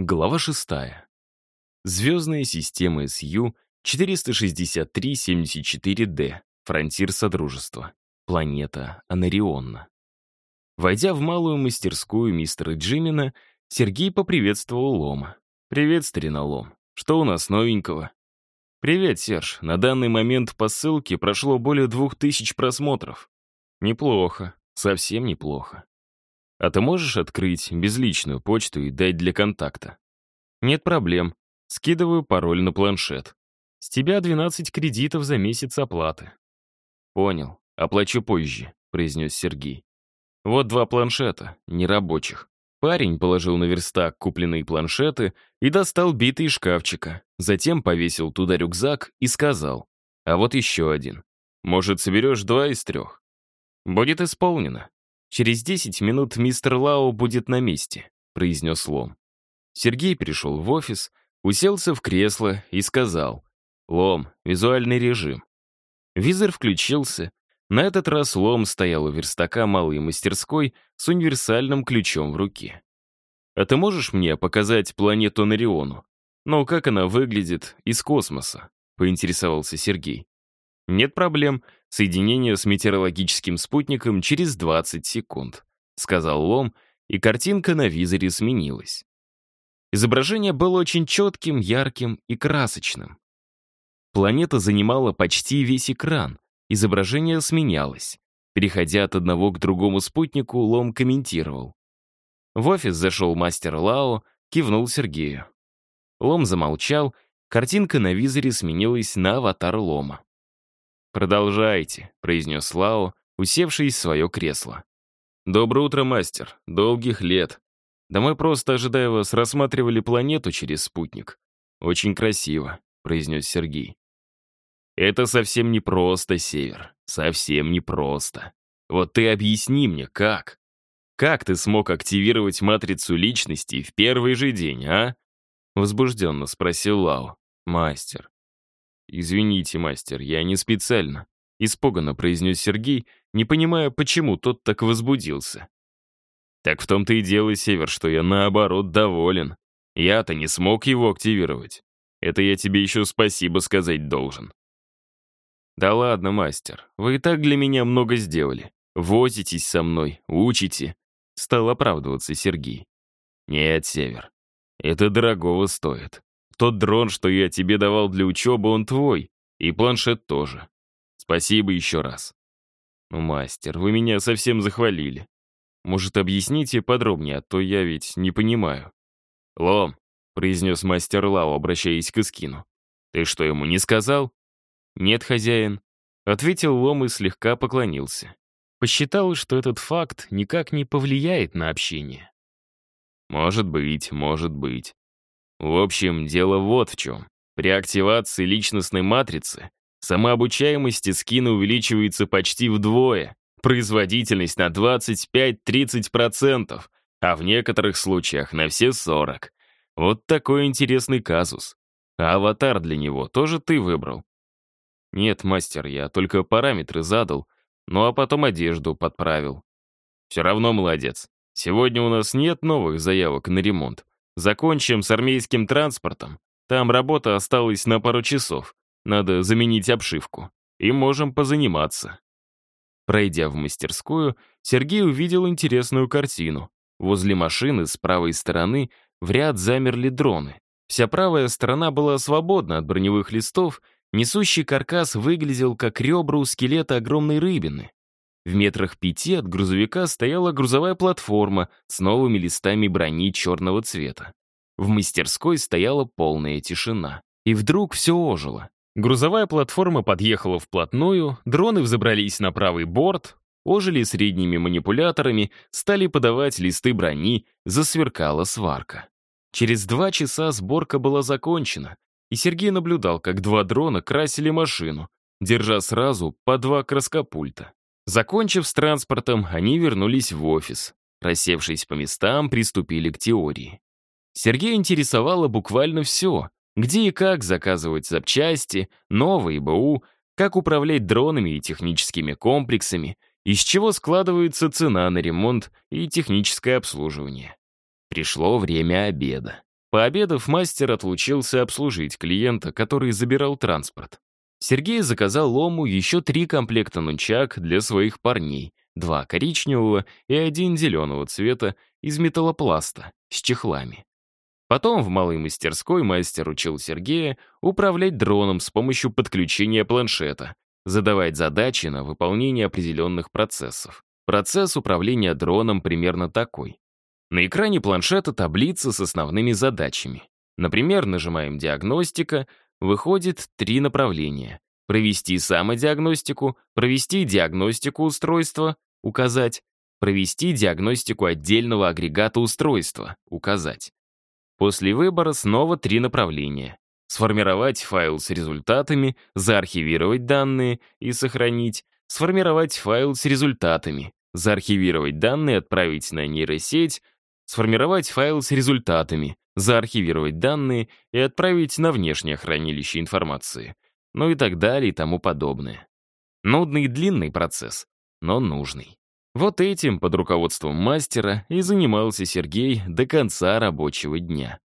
Глава 6. Звездная система СЮ 463-74D. Фронтир Содружества. Планета Анарионна. Войдя в малую мастерскую мистера Джимина, Сергей поприветствовал Лома. «Привет, старина Лом. Что у нас новенького?» «Привет, Серж. На данный момент по ссылке прошло более двух тысяч просмотров. Неплохо. Совсем неплохо. А ты можешь открыть безличную почту и дать для контакта? Нет проблем. Скидываю пароль на планшет. С тебя 12 кредитов за месяц оплаты. Понял. Оплачу позже, произнес Сергей. Вот два планшета, нерабочих. Парень положил на верстак купленные планшеты и достал битый из шкафчика. Затем повесил туда рюкзак и сказал, а вот еще один. Может, соберешь два из трех? Будет исполнено. «Через 10 минут мистер Лао будет на месте», — произнес Лом. Сергей пришел в офис, уселся в кресло и сказал, «Лом, визуальный режим». Визор включился. На этот раз Лом стоял у верстака малой мастерской с универсальным ключом в руке. «А ты можешь мне показать планету Нариону? Ну, как она выглядит из космоса?» — поинтересовался Сергей. «Нет проблем. Соединение с метеорологическим спутником через 20 секунд», — сказал Лом, и картинка на визоре сменилась. Изображение было очень четким, ярким и красочным. Планета занимала почти весь экран, изображение сменялось. Переходя от одного к другому спутнику, Лом комментировал. В офис зашел мастер Лао, кивнул Сергею. Лом замолчал, картинка на визоре сменилась на аватар Лома. «Продолжайте», — произнес Лао, усевшись в свое кресло. «Доброе утро, мастер. Долгих лет. Да мы просто, ожидая вас, рассматривали планету через спутник. Очень красиво», — произнес Сергей. «Это совсем не просто, Север. Совсем не просто. Вот ты объясни мне, как? Как ты смог активировать матрицу личности в первый же день, а?» Возбужденно спросил Лао. «Мастер, «Извините, мастер, я не специально», — испуганно произнес Сергей, не понимая, почему тот так возбудился. «Так в том-то и дело, Север, что я, наоборот, доволен. Я-то не смог его активировать. Это я тебе еще спасибо сказать должен». «Да ладно, мастер, вы и так для меня много сделали. Возитесь со мной, учите», — стал оправдываться Сергей. «Нет, Север, это дорогого стоит. Тот дрон, что я тебе давал для учебы, он твой. И планшет тоже. Спасибо еще раз. Ну, мастер, вы меня совсем захвалили. Может, объясните подробнее, а то я ведь не понимаю. Лом, произнес мастер Лао, обращаясь к Искину. Ты что, ему не сказал? Нет, хозяин. Ответил Лом и слегка поклонился. Посчитал, что этот факт никак не повлияет на общение. Может быть, может быть. В общем, дело вот в чем. При активации личностной матрицы самообучаемость скина увеличивается почти вдвое, производительность на 25-30%, а в некоторых случаях на все 40%. Вот такой интересный казус. А аватар для него тоже ты выбрал? Нет, мастер, я только параметры задал, ну а потом одежду подправил. Все равно молодец. Сегодня у нас нет новых заявок на ремонт. Закончим с армейским транспортом. Там работа осталась на пару часов. Надо заменить обшивку. И можем позаниматься. Пройдя в мастерскую, Сергей увидел интересную картину. Возле машины с правой стороны в ряд замерли дроны. Вся правая сторона была свободна от броневых листов, несущий каркас выглядел как ребра у скелета огромной рыбины. В метрах пяти от грузовика стояла грузовая платформа с новыми листами брони черного цвета. В мастерской стояла полная тишина. И вдруг все ожило. Грузовая платформа подъехала вплотную, дроны взобрались на правый борт, ожили средними манипуляторами, стали подавать листы брони, засверкала сварка. Через два часа сборка была закончена, и Сергей наблюдал, как два дрона красили машину, держа сразу по два краскопульта. Закончив с транспортом, они вернулись в офис. Рассевшись по местам, приступили к теории. Сергея интересовало буквально все. Где и как заказывать запчасти, новые БУ, как управлять дронами и техническими комплексами, из чего складывается цена на ремонт и техническое обслуживание. Пришло время обеда. Пообедав, мастер отлучился обслужить клиента, который забирал транспорт. Сергей заказал Лому еще три комплекта нунчак для своих парней, два коричневого и один зеленого цвета из металлопласта с чехлами. Потом в малой мастерской мастер учил Сергея управлять дроном с помощью подключения планшета, задавать задачи на выполнение определенных процессов. Процесс управления дроном примерно такой. На экране планшета таблица с основными задачами. Например, нажимаем «Диагностика», выходит три направления. Провести самодиагностику, провести диагностику устройства, указать, провести диагностику отдельного агрегата устройства, указать. После выбора снова три направления. Сформировать файл с результатами, заархивировать данные и сохранить, сформировать файл с результатами, заархивировать данные, отправить на нейросеть, сформировать файл с результатами, заархивировать данные и отправить на внешнее хранилище информации, ну и так далее и тому подобное. Нудный и длинный процесс, но нужный. Вот этим, под руководством мастера, и занимался Сергей до конца рабочего дня.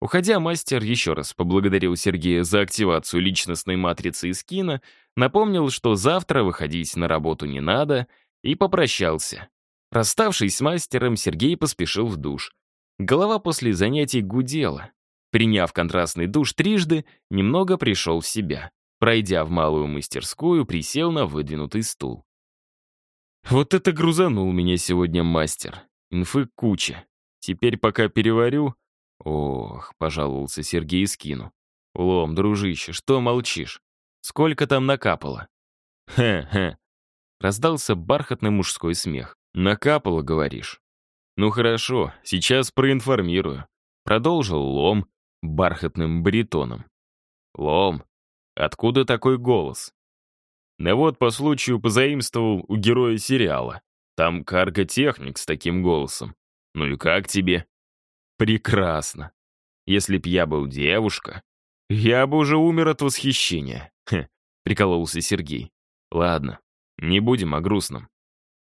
Уходя, мастер еще раз поблагодарил Сергея за активацию личностной матрицы из кино, напомнил, что завтра выходить на работу не надо, и попрощался. Расставшись с мастером, Сергей поспешил в душ. Голова после занятий гудела. Приняв контрастный душ трижды, немного пришел в себя. Пройдя в малую мастерскую, присел на выдвинутый стул. Вот это грузанул меня сегодня мастер. Инфы куча. Теперь пока переварю... Ох, пожаловался Сергей Скину. Лом, дружище, что молчишь? Сколько там накапало? Хе-хе. Раздался бархатный мужской смех. Накапало, говоришь? Ну хорошо, сейчас проинформирую. Продолжил Лом бархатным баритоном. Лом, откуда такой голос? Да вот по случаю позаимствовал у героя сериала. Там карготехник с таким голосом. Ну и как тебе? Прекрасно. Если б я был девушка, я бы уже умер от восхищения. Хе, прикололся Сергей. Ладно, не будем о грустном.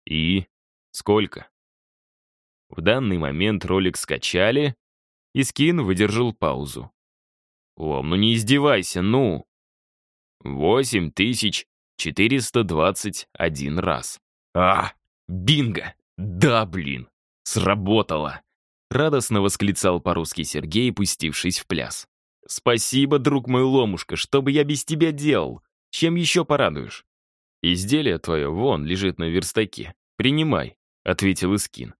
И сколько? В данный момент ролик скачали, и скин выдержал паузу. Лом, ну не издевайся, ну! Восемь тысяч 421 раз. А, бинго! Да, блин! Сработало! Радостно восклицал по-русски Сергей, пустившись в пляс. «Спасибо, друг мой ломушка, что бы я без тебя делал? Чем еще порадуешь?» «Изделие твое вон лежит на верстаке. Принимай», — ответил Искин.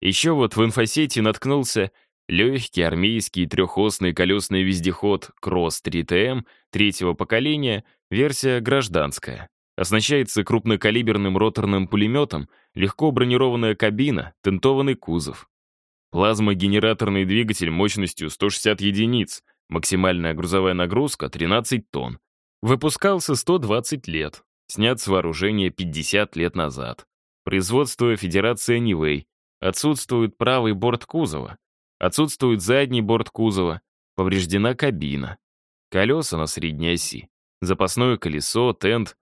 Еще вот в инфосети наткнулся легкий армейский трехосный колесный вездеход Кросс 3ТМ третьего поколения — Версия гражданская. Оснащается крупнокалиберным роторным пулеметом, легко бронированная кабина, тентованный кузов. Плазмогенераторный двигатель мощностью 160 единиц, максимальная грузовая нагрузка 13 тонн. Выпускался 120 лет, снят с вооружения 50 лет назад. Производство Федерация Нивэй. Отсутствует правый борт кузова. Отсутствует задний борт кузова. Повреждена кабина. Колеса на средней оси. Запасное колесо, тент.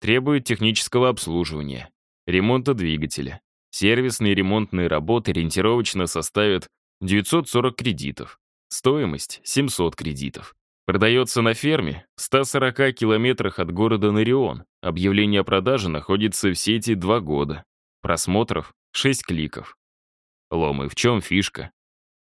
Требует технического обслуживания. Ремонта двигателя. Сервисные ремонтные работы ориентировочно составят 940 кредитов. Стоимость — 700 кредитов. Продается на ферме в 140 километрах от города Нарион. Объявление о продаже находится в сети два года. Просмотров — 6 кликов. Ломы, в чем фишка?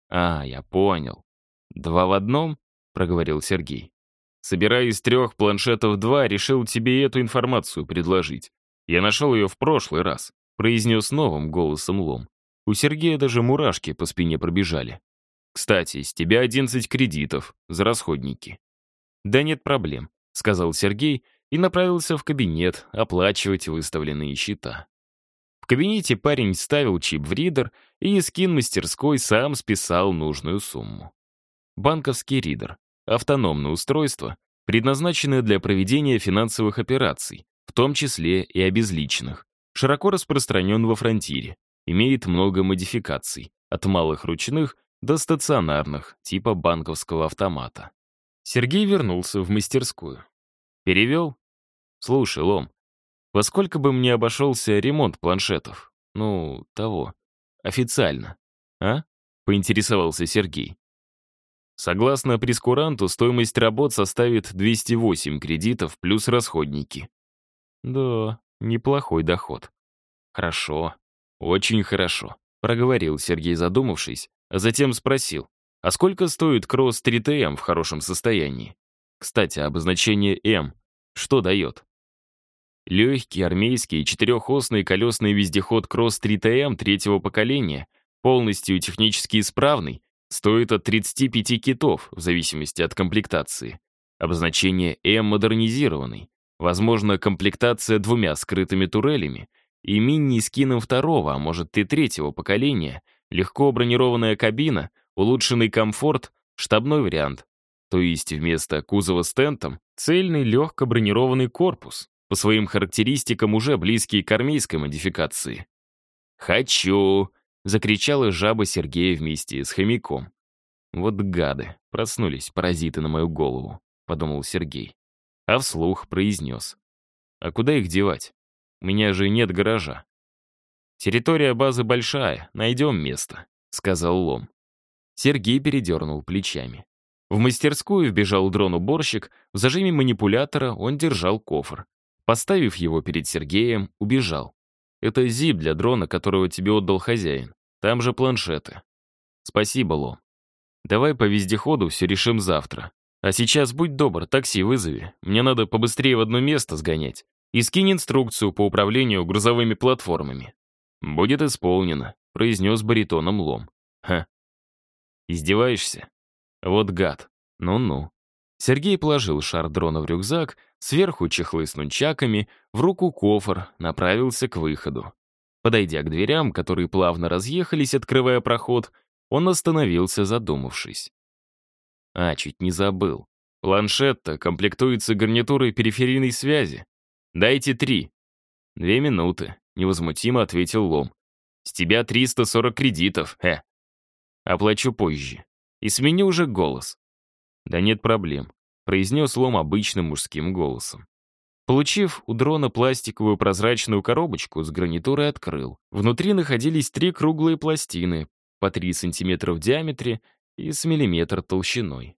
А, я понял. Два в одном? Проговорил Сергей. Собирая из трех планшетов два, решил тебе эту информацию предложить. Я нашел ее в прошлый раз», — произнес новым голосом Лом. У Сергея даже мурашки по спине пробежали. «Кстати, с тебя 11 кредитов за расходники». «Да нет проблем», — сказал Сергей и направился в кабинет оплачивать выставленные счета. В кабинете парень ставил чип в ридер, и скин мастерской сам списал нужную сумму. Банковский ридер автономное устройство, предназначенное для проведения финансовых операций, в том числе и обезличенных, широко распространен во фронтире, имеет много модификаций, от малых ручных до стационарных, типа банковского автомата. Сергей вернулся в мастерскую. Перевел? Слушай, Лом, во сколько бы мне обошелся ремонт планшетов? Ну, того. Официально. А? Поинтересовался Сергей. Согласно прескуранту, стоимость работ составит 208 кредитов плюс расходники. Да, неплохой доход. Хорошо, очень хорошо, проговорил Сергей, задумавшись, а затем спросил, а сколько стоит кросс 3ТМ в хорошем состоянии? Кстати, обозначение М что дает? Легкий армейский четырехосный колесный вездеход Кросс 3ТМ третьего поколения, полностью технически исправный, стоит от 35 китов, в зависимости от комплектации. Обозначение М модернизированный. Возможно, комплектация двумя скрытыми турелями и мини с кином второго, а может и третьего поколения, легко бронированная кабина, улучшенный комфорт, штабной вариант. То есть вместо кузова с тентом цельный легко бронированный корпус, по своим характеристикам уже близкий к армейской модификации. «Хочу!» — закричала жаба Сергея вместе с хомяком. «Вот гады, проснулись паразиты на мою голову», — подумал Сергей. А вслух произнес. «А куда их девать? У меня же нет гаража». «Территория базы большая, найдем место», — сказал Лом. Сергей передернул плечами. В мастерскую вбежал дрон-уборщик, в зажиме манипулятора он держал кофр. Поставив его перед Сергеем, убежал. Это зип для дрона, которого тебе отдал хозяин. Там же планшеты. Спасибо, Лом. Давай по вездеходу все решим завтра. А сейчас будь добр, такси вызови. Мне надо побыстрее в одно место сгонять. И скинь инструкцию по управлению грузовыми платформами. Будет исполнено, произнес баритоном Лом. Ха. Издеваешься? Вот гад. Ну-ну. Сергей положил шар дрона в рюкзак, сверху чехлы с нунчаками, в руку кофр, направился к выходу. Подойдя к дверям, которые плавно разъехались, открывая проход, он остановился, задумавшись. А, чуть не забыл. Планшет-то комплектуется гарнитурой периферийной связи. Дайте три. Две минуты, невозмутимо ответил Лом. С тебя 340 кредитов, э. Оплачу позже. И сменю уже голос. «Да нет проблем», — произнес Лом обычным мужским голосом. Получив у дрона пластиковую прозрачную коробочку, с гарнитурой открыл. Внутри находились три круглые пластины, по 3 сантиметра в диаметре и с миллиметр толщиной.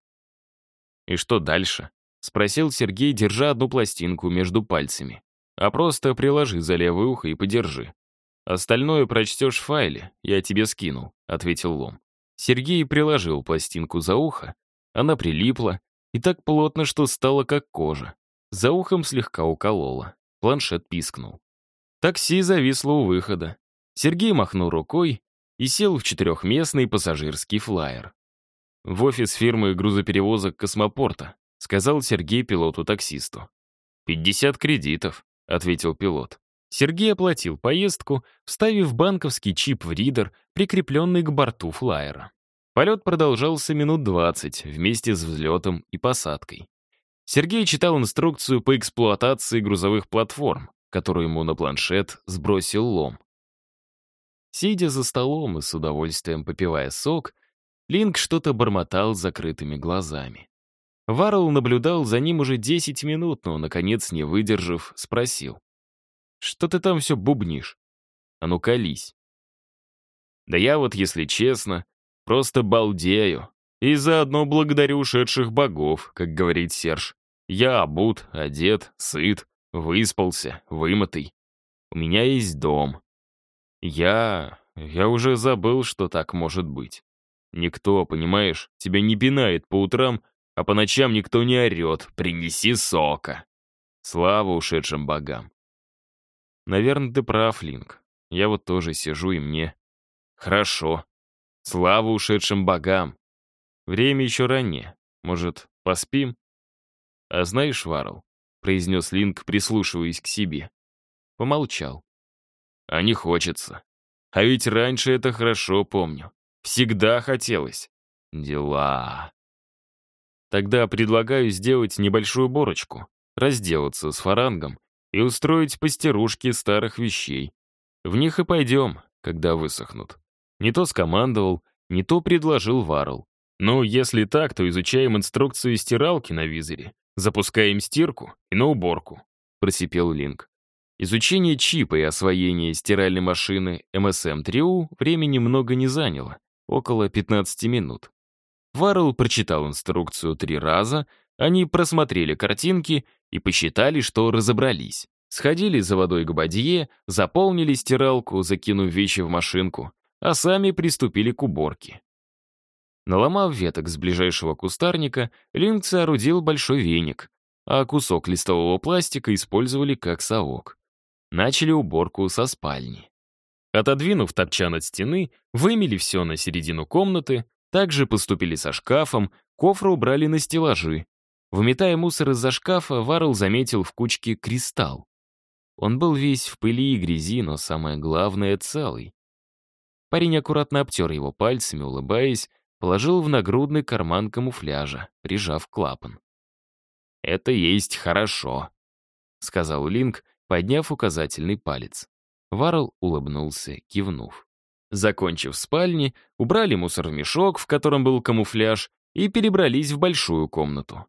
«И что дальше?» — спросил Сергей, держа одну пластинку между пальцами. «А просто приложи за левое ухо и подержи. Остальное прочтешь в файле, я тебе скинул», — ответил Лом. Сергей приложил пластинку за ухо, она прилипла и так плотно, что стала как кожа. За ухом слегка уколола. Планшет пискнул. Такси зависло у выхода. Сергей махнул рукой и сел в четырехместный пассажирский флайер. «В офис фирмы грузоперевозок космопорта», сказал Сергей пилоту-таксисту. «Пятьдесят кредитов», — ответил пилот. Сергей оплатил поездку, вставив банковский чип в ридер, прикрепленный к борту флайера. Полет продолжался минут 20 вместе с взлетом и посадкой. Сергей читал инструкцию по эксплуатации грузовых платформ, которую ему на планшет сбросил лом. Сидя за столом и с удовольствием попивая сок, Линк что-то бормотал закрытыми глазами. Варрелл наблюдал за ним уже 10 минут, но, наконец, не выдержав, спросил. «Что ты там все бубнишь? А ну, колись». «Да я вот, если честно, Просто балдею. И заодно благодарю ушедших богов, как говорит Серж. Я обут, одет, сыт, выспался, вымытый. У меня есть дом. Я... я уже забыл, что так может быть. Никто, понимаешь, тебя не пинает по утрам, а по ночам никто не орет «принеси сока». Слава ушедшим богам. Наверное, ты прав, Линк. Я вот тоже сижу и мне... Хорошо. Слава ушедшим богам. Время еще раннее. Может, поспим? А знаешь, Варл, произнес Линк, прислушиваясь к себе. Помолчал. А не хочется. А ведь раньше это хорошо помню. Всегда хотелось. Дела. Тогда предлагаю сделать небольшую борочку, разделаться с фарангом и устроить постирушки старых вещей. В них и пойдем, когда высохнут. Не то скомандовал, не то предложил Варл. Ну, если так, то изучаем инструкцию стиралки на визоре, запускаем стирку и на уборку», — просипел Линк. Изучение чипа и освоение стиральной машины MSM 3U времени много не заняло, около 15 минут. Варрелл прочитал инструкцию три раза, они просмотрели картинки и посчитали, что разобрались. Сходили за водой к бадье, заполнили стиралку, закинув вещи в машинку, а сами приступили к уборке. Наломав веток с ближайшего кустарника, Линк соорудил большой веник, а кусок листового пластика использовали как совок. Начали уборку со спальни. Отодвинув топчан от стены, вымели все на середину комнаты, также поступили со шкафом, кофры убрали на стеллажи. Выметая мусор из-за шкафа, Варл заметил в кучке кристалл. Он был весь в пыли и грязи, но самое главное — целый. Парень аккуратно обтер его пальцами, улыбаясь, положил в нагрудный карман камуфляжа, прижав клапан. «Это есть хорошо», — сказал Линк, подняв указательный палец. Варл улыбнулся, кивнув. Закончив в спальне, убрали мусор в мешок, в котором был камуфляж, и перебрались в большую комнату.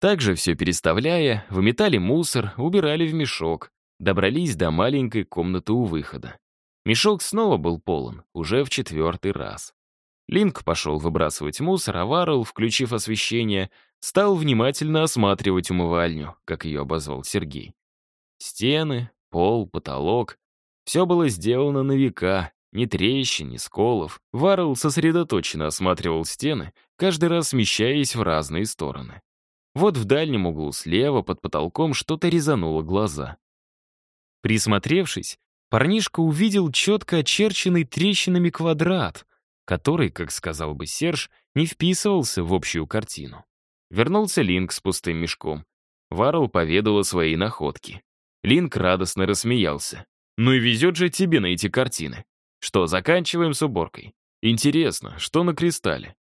Также все переставляя, выметали мусор, убирали в мешок, добрались до маленькой комнаты у выхода. Мешок снова был полон, уже в четвертый раз. Линк пошел выбрасывать мусор, а Варрелл, включив освещение, стал внимательно осматривать умывальню, как ее обозвал Сергей. Стены, пол, потолок — все было сделано на века, ни трещин, ни сколов. Варрелл сосредоточенно осматривал стены, каждый раз смещаясь в разные стороны. Вот в дальнем углу слева под потолком что-то резануло глаза. Присмотревшись, парнишка увидел четко очерченный трещинами квадрат, который, как сказал бы Серж, не вписывался в общую картину. Вернулся Линк с пустым мешком. Варл поведал о своей находке. Линк радостно рассмеялся. «Ну и везет же тебе на эти картины. Что, заканчиваем с уборкой? Интересно, что на кристалле?»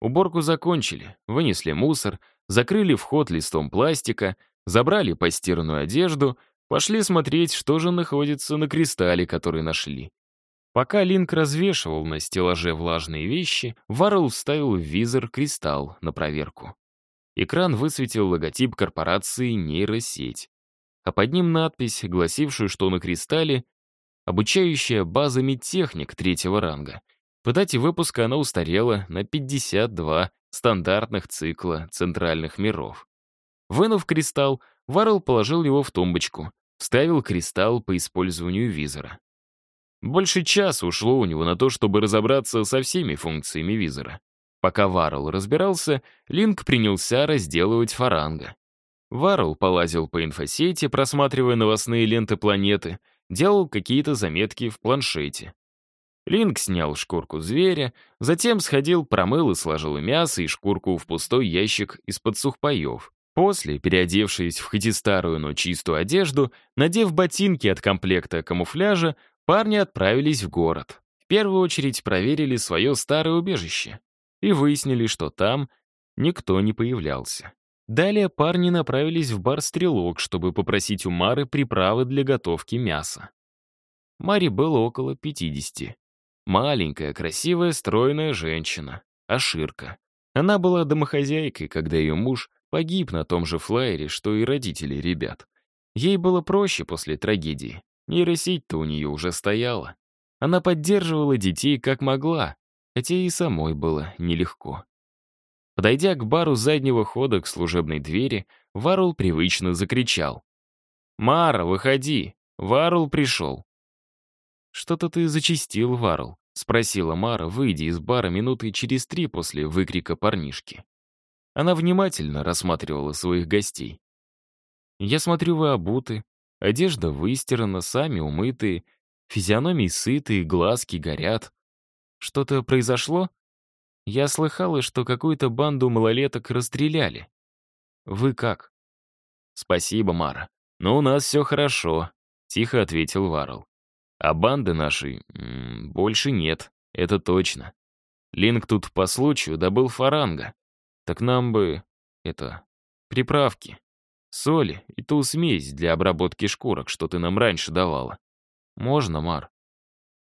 Уборку закончили, вынесли мусор, закрыли вход листом пластика, забрали постиранную одежду — Пошли смотреть, что же находится на кристалле, который нашли. Пока Линк развешивал на стеллаже влажные вещи, Варрелл вставил в визор кристалл на проверку. Экран высветил логотип корпорации «Нейросеть», а под ним надпись, гласившую, что на кристалле обучающая база медтехник третьего ранга. По дате выпуска она устарела на 52 стандартных цикла центральных миров. Вынув кристалл, Варрелл положил его в тумбочку, вставил кристалл по использованию визора. Больше часа ушло у него на то, чтобы разобраться со всеми функциями визора. Пока Варрелл разбирался, Линк принялся разделывать фаранга. Варрелл полазил по инфосети, просматривая новостные ленты планеты, делал какие-то заметки в планшете. Линк снял шкурку зверя, затем сходил, промыл и сложил мясо и шкурку в пустой ящик из-под сухпаев. После, переодевшись в хоть и старую, но чистую одежду, надев ботинки от комплекта камуфляжа, парни отправились в город. В первую очередь проверили свое старое убежище и выяснили, что там никто не появлялся. Далее парни направились в бар «Стрелок», чтобы попросить у Мары приправы для готовки мяса. Маре было около 50. Маленькая, красивая, стройная женщина. Аширка. Она была домохозяйкой, когда ее муж Погиб на том же флайере, что и родители ребят. Ей было проще после трагедии. Нейросеть-то у нее уже стояла. Она поддерживала детей как могла, хотя и самой было нелегко. Подойдя к бару заднего хода к служебной двери, Варул привычно закричал. «Мара, выходи! Варул пришел!» «Что-то ты зачистил, Варул», — спросила Мара, выйдя из бара минуты через три после выкрика парнишки. Она внимательно рассматривала своих гостей. «Я смотрю, вы обуты, одежда выстирана, сами умытые, физиономии сытые, глазки горят. Что-то произошло? Я слыхала, что какую-то банду малолеток расстреляли. Вы как?» «Спасибо, Мара. Но у нас все хорошо», — тихо ответил Варл. «А банды нашей м -м, больше нет, это точно. Линк тут по случаю добыл фаранга. Так нам бы, это, приправки, соли и ту смесь для обработки шкурок, что ты нам раньше давала. Можно, Мар?»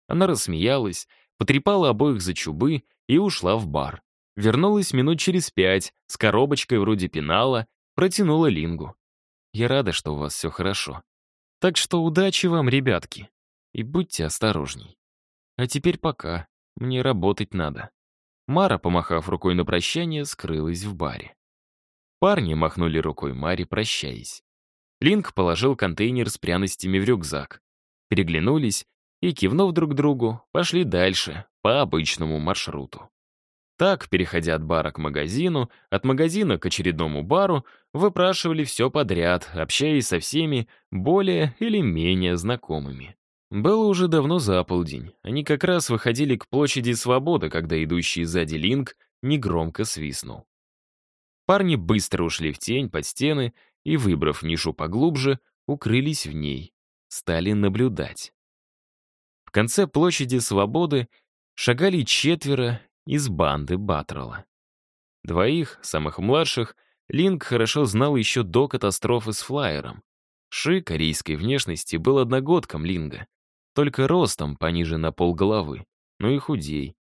Она рассмеялась, потрепала обоих за чубы и ушла в бар. Вернулась минут через пять, с коробочкой вроде пенала, протянула Лингу. «Я рада, что у вас все хорошо. Так что удачи вам, ребятки, и будьте осторожней. А теперь пока, мне работать надо». Мара, помахав рукой на прощание, скрылась в баре. Парни махнули рукой Маре, прощаясь. Линк положил контейнер с пряностями в рюкзак. Переглянулись и, кивнув друг другу, пошли дальше, по обычному маршруту. Так, переходя от бара к магазину, от магазина к очередному бару, выпрашивали все подряд, общаясь со всеми более или менее знакомыми. Было уже давно за полдень. Они как раз выходили к площади Свободы, когда идущий сзади Линк негромко свистнул. Парни быстро ушли в тень под стены и, выбрав нишу поглубже, укрылись в ней. Стали наблюдать. В конце площади Свободы шагали четверо из банды Батрала. Двоих, самых младших, Линк хорошо знал еще до катастрофы с флайером. Ши корейской внешности был одногодком Линга, только ростом пониже на полголовы, но и худей.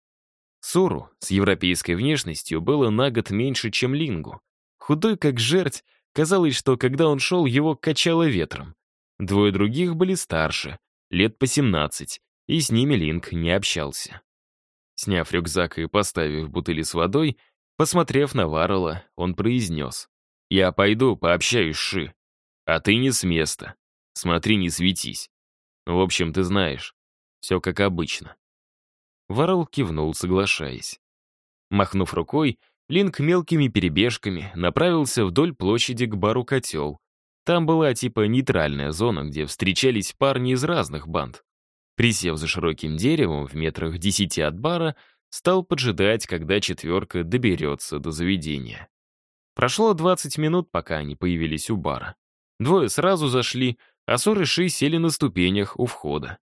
Суру с европейской внешностью было на год меньше, чем Лингу. Худой как жерть, казалось, что когда он шел, его качало ветром. Двое других были старше, лет по 17, и с ними Линк не общался. Сняв рюкзак и поставив бутыли с водой, посмотрев на Варрелла, он произнес. «Я пойду, пообщаюсь, Ши. А ты не с места. Смотри, не светись. В общем, ты знаешь. Все как обычно». Варрелл кивнул, соглашаясь. Махнув рукой, Линк мелкими перебежками направился вдоль площади к бару «Котел». Там была типа нейтральная зона, где встречались парни из разных банд. Присев за широким деревом в метрах десяти от бара, стал поджидать, когда четверка доберется до заведения. Прошло 20 минут, пока они появились у бара. Двое сразу зашли, а Сор и Ши сели на ступенях у входа.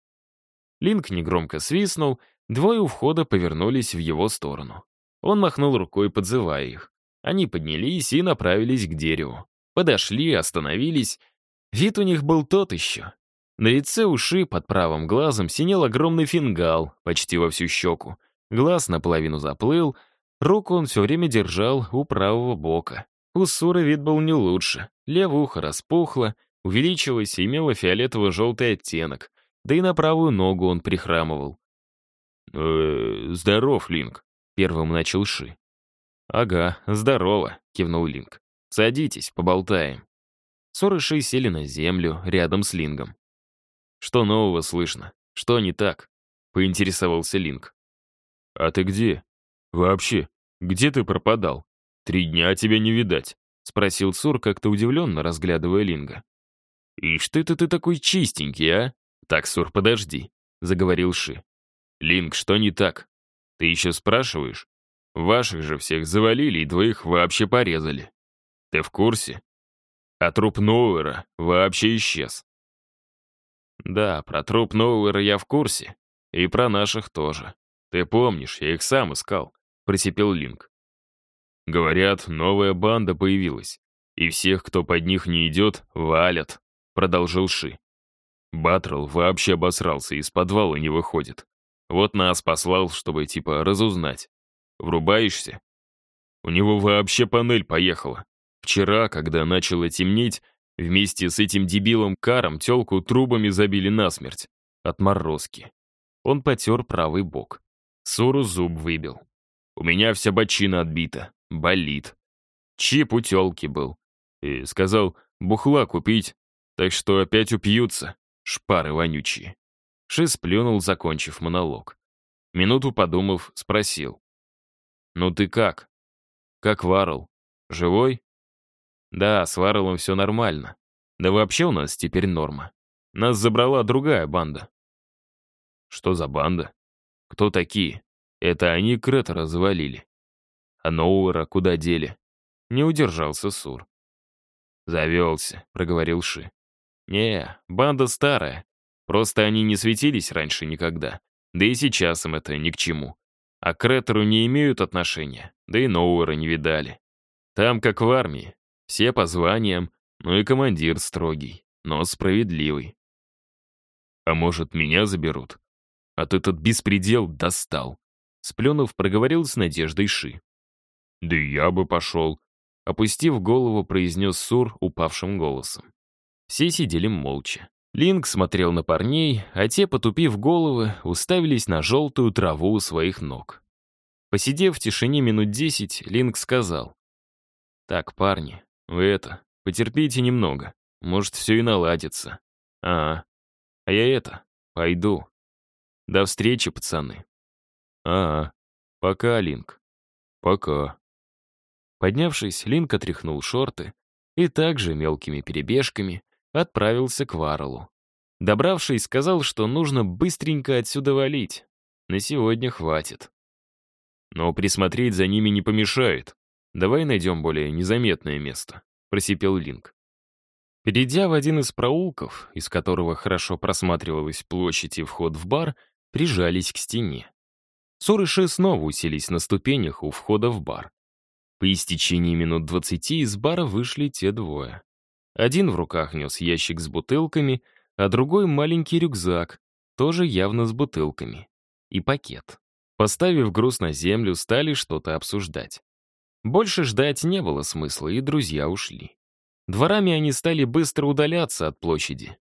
Линк негромко свистнул, двое у входа повернулись в его сторону. Он махнул рукой, подзывая их. Они поднялись и направились к дереву. Подошли, остановились. Вид у них был тот еще. На лице уши под правым глазом синел огромный фингал, почти во всю щеку. Глаз наполовину заплыл, руку он все время держал у правого бока. У Суры вид был не лучше. Левое ухо распухло, увеличилось и имело фиолетово-желтый оттенок, да и на правую ногу он прихрамывал. «Э, «Здоров, Линк», — первым начал Ши. «Ага, здорово», — кивнул Линк. «Садитесь, поболтаем». Сор Ши сели на землю рядом с Лингом. «Что нового слышно? Что не так?» — поинтересовался Линк. «А ты где? Вообще, где ты пропадал? Три дня тебя не видать», — спросил Сур, как-то удивленно разглядывая Линга. «Ишь ты-то ты такой чистенький, а?» «Так, Сур, подожди», — заговорил Ши. «Линк, что не так? Ты еще спрашиваешь? Ваших же всех завалили и двоих вообще порезали. Ты в курсе? А труп Ноуэра вообще исчез. Да, про труп Ноуэра я в курсе. И про наших тоже. Ты помнишь, я их сам искал. Присипел Линк. Говорят, новая банда появилась. И всех, кто под них не идет, валят. Продолжил Ши. Батрал вообще обосрался, из подвала не выходит. Вот нас послал, чтобы типа разузнать. Врубаешься? У него вообще панель поехала. Вчера, когда начало темнеть, Вместе с этим дебилом Каром телку трубами забили насмерть. От морозки. Он потер правый бок. Суру зуб выбил. У меня вся бочина отбита. Болит. Чип у телки был. И сказал, бухла купить. Так что опять упьются. Шпары вонючие. Шис плюнул, закончив монолог. Минуту подумав, спросил. «Ну ты как? Как Варл? Живой?» Да, с Варлом все нормально. Да вообще у нас теперь норма. Нас забрала другая банда. Что за банда? Кто такие? Это они Кретора завалили. А Ноуэра куда дели? Не удержался Сур. «Завелся», — проговорил Ши. «Не, банда старая. Просто они не светились раньше никогда. Да и сейчас им это ни к чему. А к Ретору не имеют отношения, да и Ноуэра не видали. Там, как в армии, все по званиям, ну и командир строгий, но справедливый. А может, меня заберут? А то этот беспредел достал. Сплюнув, проговорил с надеждой Ши. Да я бы пошел. Опустив голову, произнес Сур упавшим голосом. Все сидели молча. Линк смотрел на парней, а те, потупив головы, уставились на желтую траву у своих ног. Посидев в тишине минут десять, Линк сказал. «Так, парни, вы это, потерпите немного. Может, все и наладится. А, а я это, пойду. До встречи, пацаны». «А, пока, Линк. Пока». Поднявшись, Линк отряхнул шорты и также мелкими перебежками отправился к Варлу. Добравшись, сказал, что нужно быстренько отсюда валить. На сегодня хватит. Но присмотреть за ними не помешает. Давай найдем более незаметное место, просипел Линк. Перейдя в один из проулков, из которого хорошо просматривалась площадь и вход в бар, прижались к стене. Сурыши снова уселись на ступенях у входа в бар. По истечении минут двадцати из бара вышли те двое. Один в руках нес ящик с бутылками, а другой — маленький рюкзак, тоже явно с бутылками. И пакет. Поставив груз на землю, стали что-то обсуждать. Больше ждать не было смысла, и друзья ушли. Дворами они стали быстро удаляться от площади.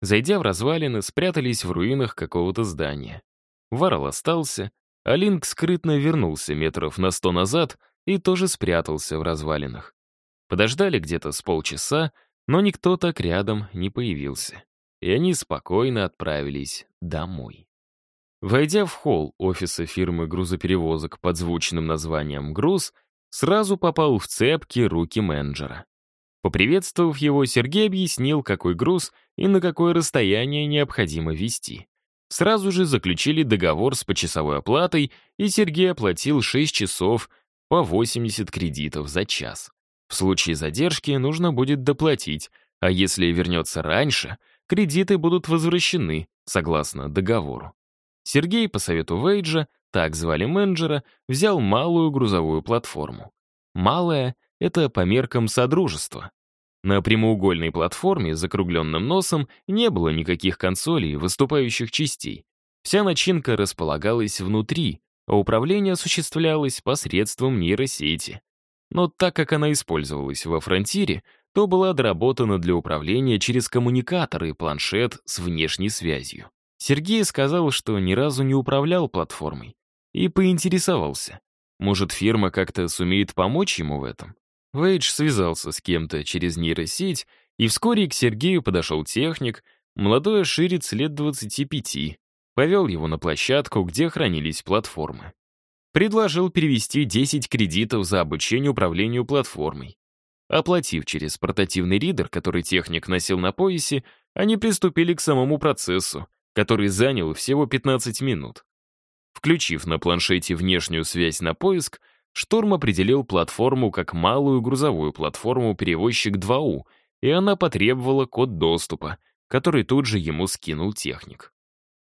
Зайдя в развалины, спрятались в руинах какого-то здания. Варл остался, а Линк скрытно вернулся метров на сто назад и тоже спрятался в развалинах. Подождали где-то с полчаса, но никто так рядом не появился и они спокойно отправились домой. Войдя в холл офиса фирмы грузоперевозок под звучным названием «Груз», сразу попал в цепки руки менеджера. Поприветствовав его, Сергей объяснил, какой груз и на какое расстояние необходимо везти. Сразу же заключили договор с почасовой оплатой, и Сергей оплатил 6 часов по 80 кредитов за час. В случае задержки нужно будет доплатить, а если вернется раньше — кредиты будут возвращены, согласно договору. Сергей, по совету Вейджа, так звали менеджера, взял малую грузовую платформу. Малая — это по меркам Содружества. На прямоугольной платформе с закругленным носом не было никаких консолей, выступающих частей. Вся начинка располагалась внутри, а управление осуществлялось посредством нейросети. Но так как она использовалась во фронтире, то была доработана для управления через коммуникатор и планшет с внешней связью. Сергей сказал, что ни разу не управлял платформой, и поинтересовался. Может, фирма как-то сумеет помочь ему в этом? Вейдж связался с кем-то через нейросеть, и вскоре к Сергею подошел техник, молодой ширец лет 25, повел его на площадку, где хранились платформы. Предложил перевести 10 кредитов за обучение управлению платформой. Оплатив через портативный ридер, который техник носил на поясе, они приступили к самому процессу, который занял всего 15 минут. Включив на планшете внешнюю связь на поиск, Шторм определил платформу как малую грузовую платформу перевозчик 2У, и она потребовала код доступа, который тут же ему скинул техник.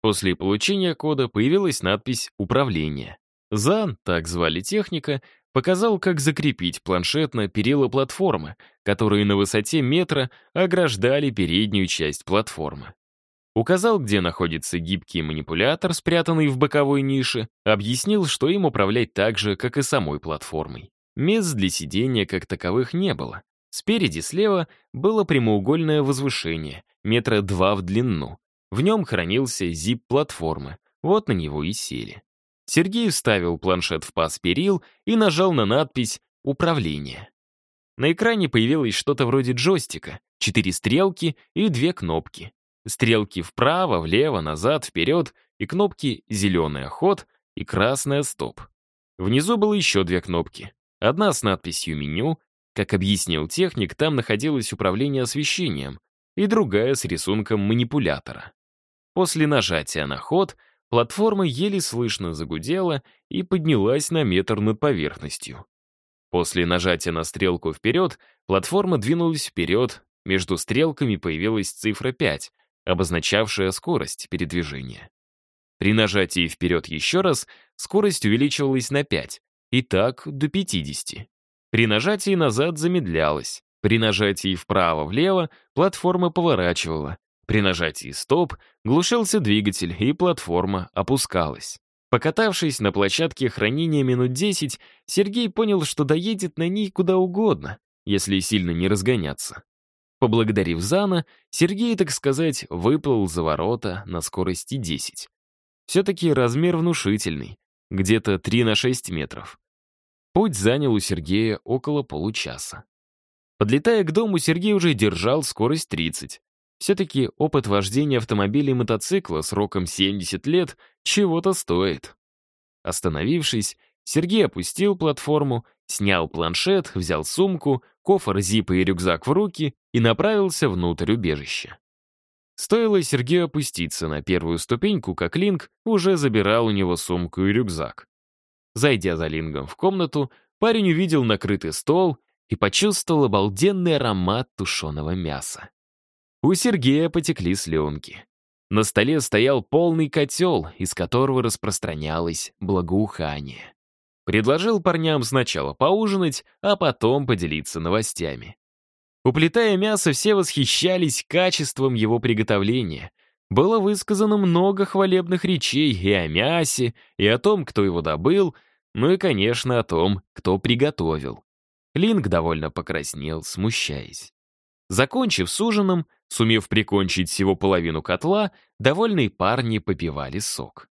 После получения кода появилась надпись «Управление». Зан, так звали техника, показал, как закрепить планшет на перила платформы, которые на высоте метра ограждали переднюю часть платформы. Указал, где находится гибкий манипулятор, спрятанный в боковой нише, объяснил, что им управлять так же, как и самой платформой. Мест для сидения как таковых не было. Спереди слева было прямоугольное возвышение, метра два в длину. В нем хранился зип платформы, вот на него и сели. Сергей вставил планшет в паз перил и нажал на надпись «Управление». На экране появилось что-то вроде джойстика, четыре стрелки и две кнопки. Стрелки вправо, влево, назад, вперед и кнопки «Зеленый ход» и «Красная стоп». Внизу было еще две кнопки. Одна с надписью «Меню», как объяснил техник, там находилось управление освещением, и другая с рисунком манипулятора. После нажатия на ход — Платформа еле слышно загудела и поднялась на метр над поверхностью. После нажатия на стрелку вперед, платформа двинулась вперед, между стрелками появилась цифра 5, обозначавшая скорость передвижения. При нажатии вперед еще раз скорость увеличивалась на 5, и так до 50. При нажатии назад замедлялась. При нажатии вправо-влево платформа поворачивала, при нажатии «Стоп» глушился двигатель, и платформа опускалась. Покатавшись на площадке хранения минут 10, Сергей понял, что доедет на ней куда угодно, если сильно не разгоняться. Поблагодарив Зана, Сергей, так сказать, выплыл за ворота на скорости 10. Все-таки размер внушительный. где-то 3 на 6 метров. Путь занял у Сергея около получаса. Подлетая к дому, Сергей уже держал скорость 30. Все-таки опыт вождения автомобиля и мотоцикла сроком 70 лет чего-то стоит. Остановившись, Сергей опустил платформу, снял планшет, взял сумку, кофр, зипы и рюкзак в руки и направился внутрь убежища. Стоило Сергею опуститься на первую ступеньку, как Линк уже забирал у него сумку и рюкзак. Зайдя за Лингом в комнату, парень увидел накрытый стол и почувствовал обалденный аромат тушеного мяса. У Сергея потекли слюнки. На столе стоял полный котел, из которого распространялось благоухание. Предложил парням сначала поужинать, а потом поделиться новостями. Уплетая мясо, все восхищались качеством его приготовления. Было высказано много хвалебных речей и о мясе, и о том, кто его добыл, ну и, конечно, о том, кто приготовил. Линк довольно покраснел, смущаясь. Закончив с ужином, сумев прикончить всего половину котла, довольные парни попивали сок.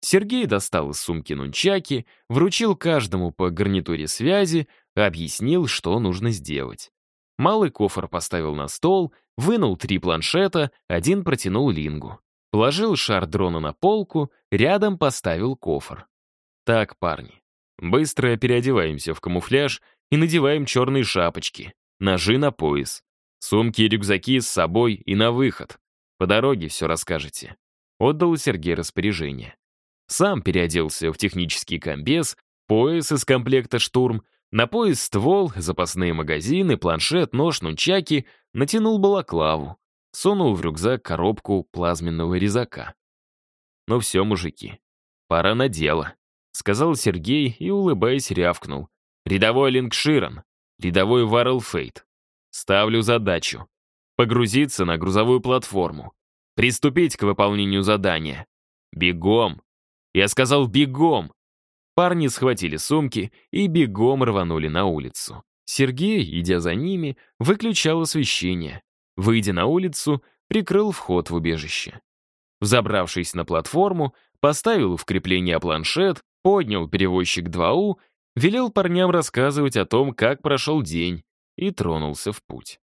Сергей достал из сумки нунчаки, вручил каждому по гарнитуре связи, объяснил, что нужно сделать. Малый кофр поставил на стол, вынул три планшета, один протянул Лингу. Положил шар дрона на полку, рядом поставил кофр. Так, парни, быстро переодеваемся в камуфляж и надеваем черные шапочки, ножи на пояс, сумки и рюкзаки с собой и на выход. По дороге все расскажете. Отдал Сергей распоряжение. Сам переоделся в технический комбез, пояс из комплекта «Штурм», на пояс ствол, запасные магазины, планшет, нож, нунчаки, натянул балаклаву, сунул в рюкзак коробку плазменного резака. «Ну все, мужики, пора на дело», — сказал Сергей и, улыбаясь, рявкнул. «Рядовой Лингширан, рядовой Варрел Фейт. Ставлю задачу. Погрузиться на грузовую платформу. Приступить к выполнению задания. Бегом, я сказал «бегом!». Парни схватили сумки и бегом рванули на улицу. Сергей, идя за ними, выключал освещение. Выйдя на улицу, прикрыл вход в убежище. Взобравшись на платформу, поставил в крепление планшет, поднял перевозчик 2У, велел парням рассказывать о том, как прошел день, и тронулся в путь.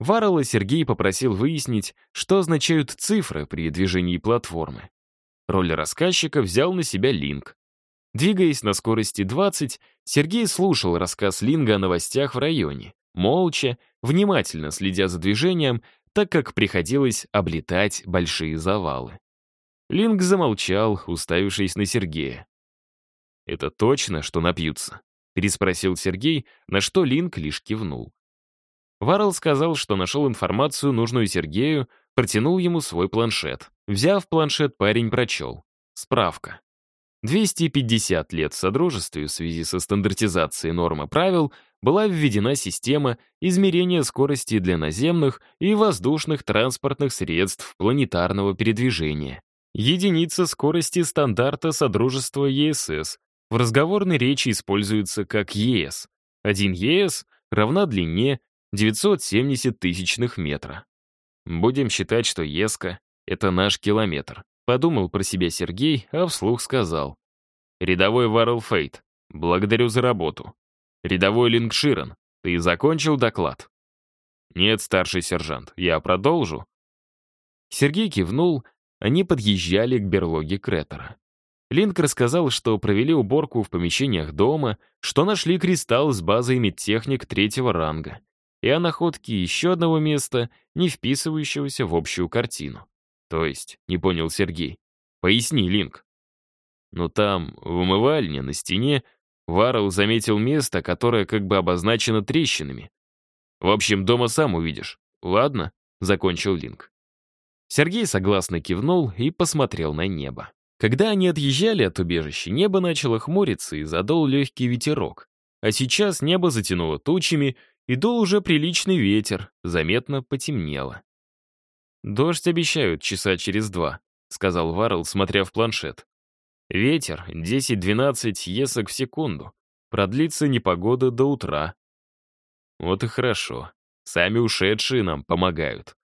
Варрелла Сергей попросил выяснить, что означают цифры при движении платформы. Роль рассказчика взял на себя Линк. Двигаясь на скорости 20, Сергей слушал рассказ Линга о новостях в районе, молча, внимательно следя за движением, так как приходилось облетать большие завалы. Линк замолчал, уставившись на Сергея. «Это точно, что напьются?» — переспросил Сергей, на что Линк лишь кивнул. Варл сказал, что нашел информацию, нужную Сергею, протянул ему свой планшет. Взяв планшет, парень прочел. Справка. 250 лет в Содружестве в связи со стандартизацией норм и правил была введена система измерения скорости для наземных и воздушных транспортных средств планетарного передвижения. Единица скорости стандарта Содружества ЕСС в разговорной речи используется как ЕС. Один ЕС равна длине 970 тысячных метра. Будем считать, что ЕСКа — это наш километр. Подумал про себя Сергей, а вслух сказал. Рядовой Варрел Фейт, благодарю за работу. Рядовой Лингширен, ты закончил доклад? Нет, старший сержант, я продолжу. Сергей кивнул, они подъезжали к берлоге Кретера. Линк рассказал, что провели уборку в помещениях дома, что нашли кристалл с базой медтехник третьего ранга и о находке еще одного места, не вписывающегося в общую картину. То есть, не понял Сергей. Поясни, Линк. Но там, в умывальне, на стене, Варрелл заметил место, которое как бы обозначено трещинами. В общем, дома сам увидишь. Ладно, закончил Линк. Сергей согласно кивнул и посмотрел на небо. Когда они отъезжали от убежища, небо начало хмуриться и задул легкий ветерок. А сейчас небо затянуло тучами, и дул уже приличный ветер, заметно потемнело. «Дождь обещают часа через два», — сказал Варрелл, смотря в планшет. «Ветер 10-12 есок в секунду. Продлится непогода до утра». «Вот и хорошо. Сами ушедшие нам помогают.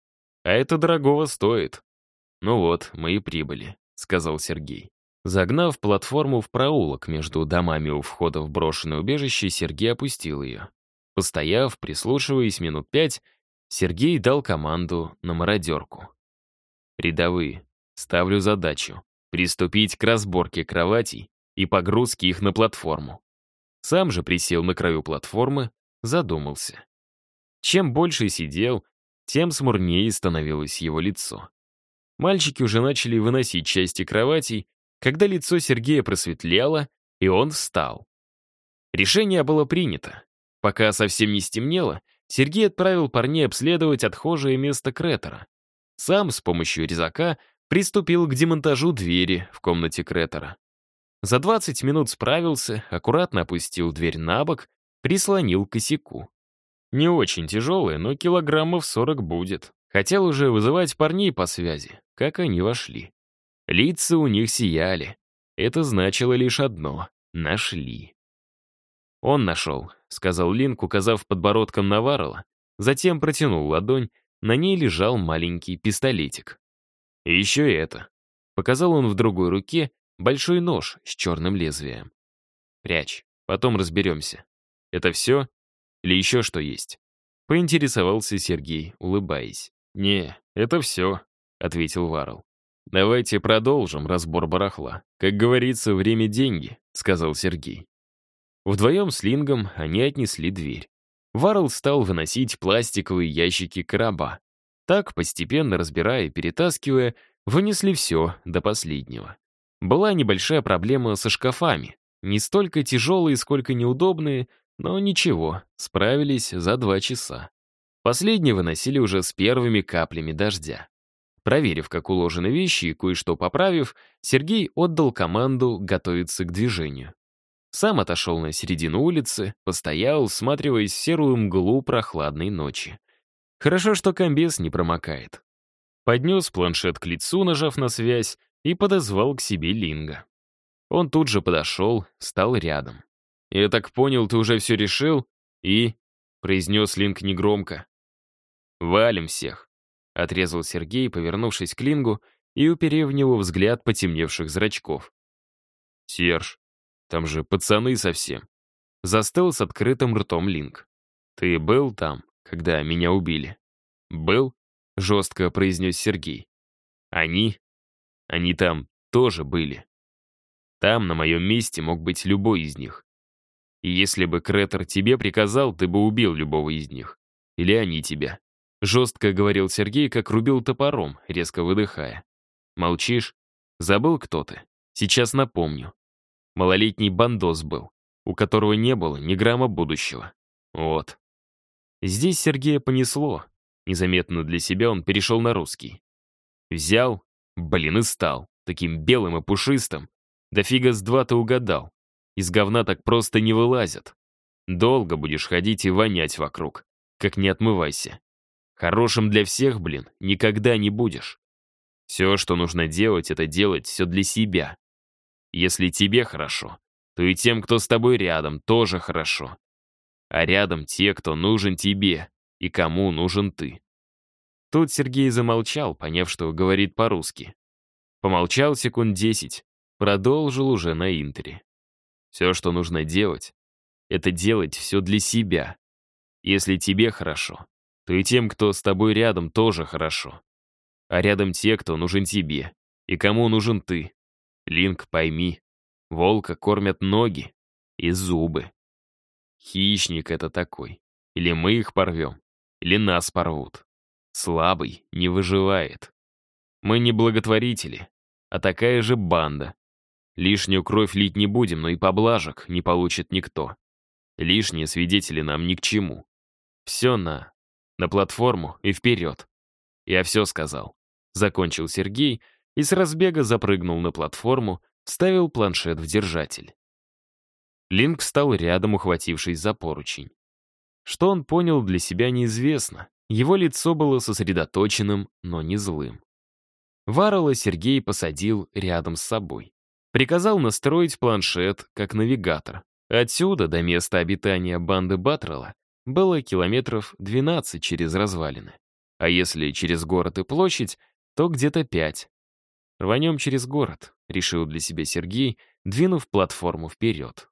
А это дорогого стоит». «Ну вот, мы и прибыли», — сказал Сергей. Загнав платформу в проулок между домами у входа в брошенное убежище, Сергей опустил ее. Постояв, прислушиваясь минут пять, Сергей дал команду на мародерку. «Рядовые, ставлю задачу приступить к разборке кроватей и погрузке их на платформу». Сам же присел на краю платформы, задумался. Чем больше сидел, тем смурнее становилось его лицо. Мальчики уже начали выносить части кроватей, когда лицо Сергея просветлело, и он встал. Решение было принято. Пока совсем не стемнело, Сергей отправил парней обследовать отхожее место Кретера. Сам с помощью резака приступил к демонтажу двери в комнате Кретера. За 20 минут справился, аккуратно опустил дверь на бок, прислонил косяку. Не очень тяжелая, но килограммов 40 будет. Хотел уже вызывать парней по связи, как они вошли. Лица у них сияли. Это значило лишь одно — нашли. «Он нашел», — сказал Линк, указав подбородком на Варрелла, затем протянул ладонь, на ней лежал маленький пистолетик. «И еще это». Показал он в другой руке большой нож с черным лезвием. «Прячь, потом разберемся. Это все? Или еще что есть?» Поинтересовался Сергей, улыбаясь. «Не, это все», — ответил Варл. «Давайте продолжим разбор барахла. Как говорится, время — деньги», — сказал Сергей. Вдвоем с Лингом они отнесли дверь. Варл стал выносить пластиковые ящики короба. Так, постепенно разбирая и перетаскивая, вынесли все до последнего. Была небольшая проблема со шкафами. Не столько тяжелые, сколько неудобные, но ничего, справились за два часа. Последние выносили уже с первыми каплями дождя. Проверив, как уложены вещи и кое-что поправив, Сергей отдал команду готовиться к движению. Сам отошел на середину улицы, постоял, всматриваясь в серую мглу прохладной ночи. Хорошо, что комбез не промокает. Поднес планшет к лицу, нажав на связь, и подозвал к себе Линга. Он тут же подошел, стал рядом. «Я так понял, ты уже все решил?» «И?» — произнес Линк негромко. «Валим всех», — отрезал Сергей, повернувшись к Лингу и уперев в него взгляд потемневших зрачков. «Серж, там же пацаны совсем». Застыл с открытым ртом Линк. «Ты был там, когда меня убили?» «Был?» — жестко произнес Сергей. «Они?» «Они там тоже были. Там, на моем месте, мог быть любой из них. И если бы Кретер тебе приказал, ты бы убил любого из них. Или они тебя». Жестко говорил Сергей, как рубил топором, резко выдыхая. «Молчишь? Забыл, кто ты? Сейчас напомню. Малолетний бандос был, у которого не было ни грамма будущего. Вот. Здесь Сергея понесло. Незаметно для себя он перешел на русский. Взял, блин, и стал. Таким белым и пушистым. Да фига с два ты угадал. Из говна так просто не вылазят. Долго будешь ходить и вонять вокруг. Как не отмывайся. Хорошим для всех, блин, никогда не будешь. Все, что нужно делать, это делать все для себя. Если тебе хорошо, то и тем, кто с тобой рядом, тоже хорошо. А рядом те, кто нужен тебе и кому нужен ты. Тут Сергей замолчал, поняв, что говорит по-русски. Помолчал секунд десять, продолжил уже на интере. Все, что нужно делать, это делать все для себя. Если тебе хорошо, то и тем, кто с тобой рядом, тоже хорошо. А рядом те, кто нужен тебе, и кому нужен ты. Линк, пойми, волка кормят ноги и зубы. Хищник это такой. Или мы их порвем, или нас порвут. Слабый не выживает. Мы не благотворители, а такая же банда. Лишнюю кровь лить не будем, но и поблажек не получит никто. Лишние свидетели нам ни к чему. Все на... на платформу и вперед. Я все сказал. Закончил Сергей, и с разбега запрыгнул на платформу, вставил планшет в держатель. Линк встал рядом, ухватившись за поручень. Что он понял для себя неизвестно. Его лицо было сосредоточенным, но не злым. Варрелла Сергей посадил рядом с собой. Приказал настроить планшет как навигатор. Отсюда до места обитания банды Батрелла было километров 12 через развалины. А если через город и площадь, то где-то 5. Рванем через город. решил для себя Сергей, двинув платформу вперед.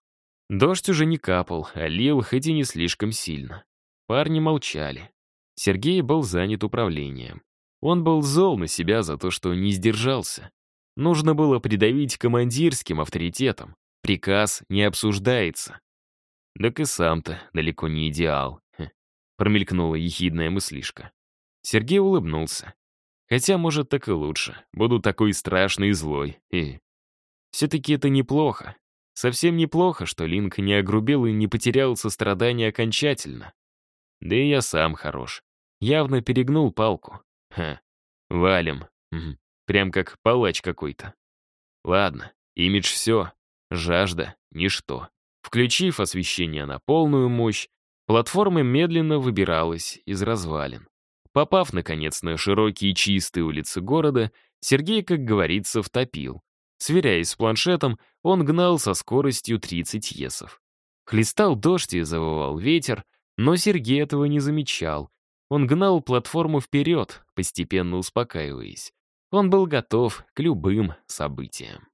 Дождь уже не капал, а лил, хоть и не слишком сильно. Парни молчали. Сергей был занят управлением. Он был зол на себя за то, что не сдержался. Нужно было придавить командирским авторитетом. Приказ не обсуждается. Так и сам-то далеко не идеал. Промелькнула ехидная мыслишка. Сергей улыбнулся. Хотя, может, так и лучше. Буду такой страшный и злой. И все-таки это неплохо. Совсем неплохо, что Линк не огрубел и не потерял сострадание окончательно. Да и я сам хорош. Явно перегнул палку. Ха, валим. Угу. Прям как палач какой-то. Ладно, имидж все. Жажда — ничто. Включив освещение на полную мощь, платформа медленно выбиралась из развалин. Попав, наконец, на широкие чистые улицы города, Сергей, как говорится, втопил. Сверяясь с планшетом, он гнал со скоростью 30 есов. Хлестал дождь и завывал ветер, но Сергей этого не замечал. Он гнал платформу вперед, постепенно успокаиваясь. Он был готов к любым событиям.